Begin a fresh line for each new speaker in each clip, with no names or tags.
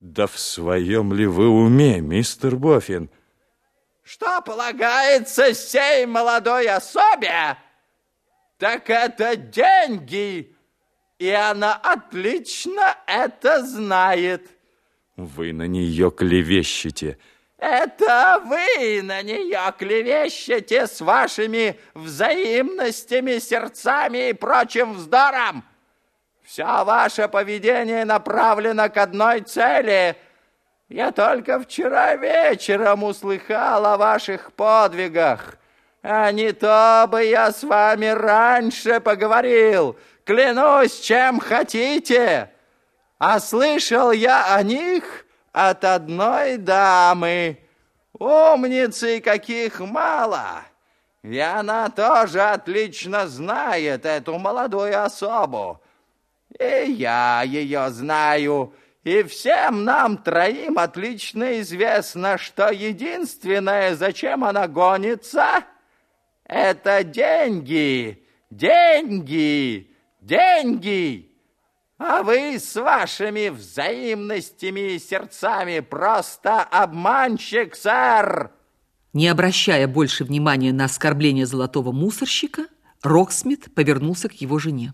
Да в своем ли вы уме, мистер Боффин?
Что полагается сей молодой особе, так это деньги, и она отлично это знает.
Вы на нее клевещете.
Это вы на нее клевещете с вашими взаимностями, сердцами и прочим вздором. Все ваше поведение направлено к одной цели. Я только вчера вечером услыхал о ваших подвигах. А не то бы я с вами раньше поговорил. Клянусь, чем хотите. А слышал я о них от одной дамы. Умницы каких мало. И она тоже отлично знает эту молодую особу. И я ее знаю, и всем нам троим отлично известно, что единственное, зачем она гонится, это деньги, деньги, деньги. А вы с вашими взаимностями и сердцами просто обманщик, сэр.
Не обращая больше внимания на оскорбление золотого мусорщика, Роксмит повернулся к его жене.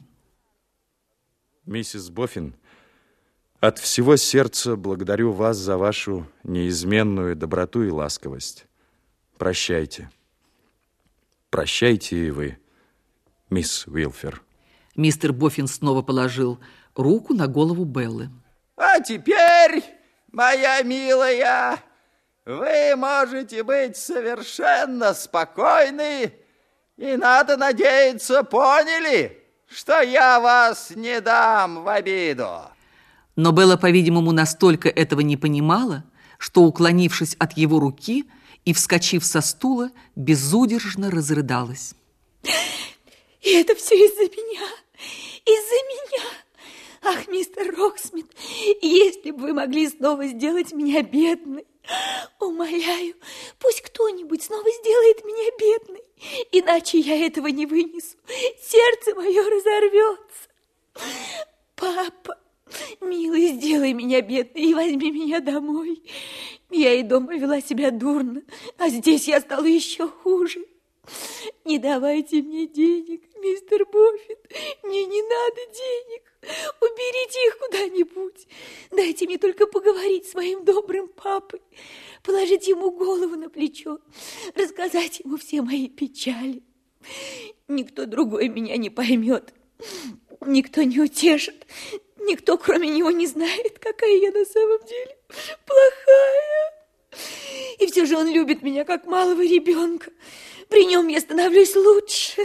Миссис Боффин, от всего сердца благодарю вас за вашу неизменную доброту и ласковость. Прощайте. Прощайте и вы, мисс Уилфер.
Мистер Боффин снова положил руку на голову Беллы.
А теперь, моя милая, вы можете быть совершенно спокойны и, надо надеяться, поняли, что я вас не дам в обиду.
Но Белла, по-видимому, настолько этого не понимала, что, уклонившись от его руки и вскочив со стула, безудержно разрыдалась.
И это все из-за меня, из-за меня. Ах, мистер Роксмит, если бы вы могли снова сделать меня бедной, умоляю, пусть кто-нибудь снова сделает меня бедной, иначе я этого не вынесу. Сердце мое разорвется. Папа, милый, сделай меня бедной и возьми меня домой. Я и дома вела себя дурно, а здесь я стала еще хуже. Не давайте мне денег, мистер Боффит, мне не надо денег. Уберите их куда-нибудь. Дайте мне только поговорить с моим добрым папой, положить ему голову на плечо, рассказать ему все мои печали. Никто другой меня не поймет, никто не утешит, никто кроме него не знает, какая я на самом деле плохая. И все же он любит меня, как малого ребенка. При нем я становлюсь лучше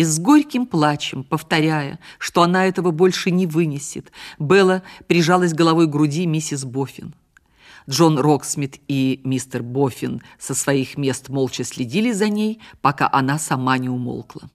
и с горьким плачем, повторяя, что она этого больше не вынесет, Белла прижалась головой к груди миссис Боффин. Джон Роксмит и мистер Боффин со своих мест молча следили за ней, пока она сама не умолкла.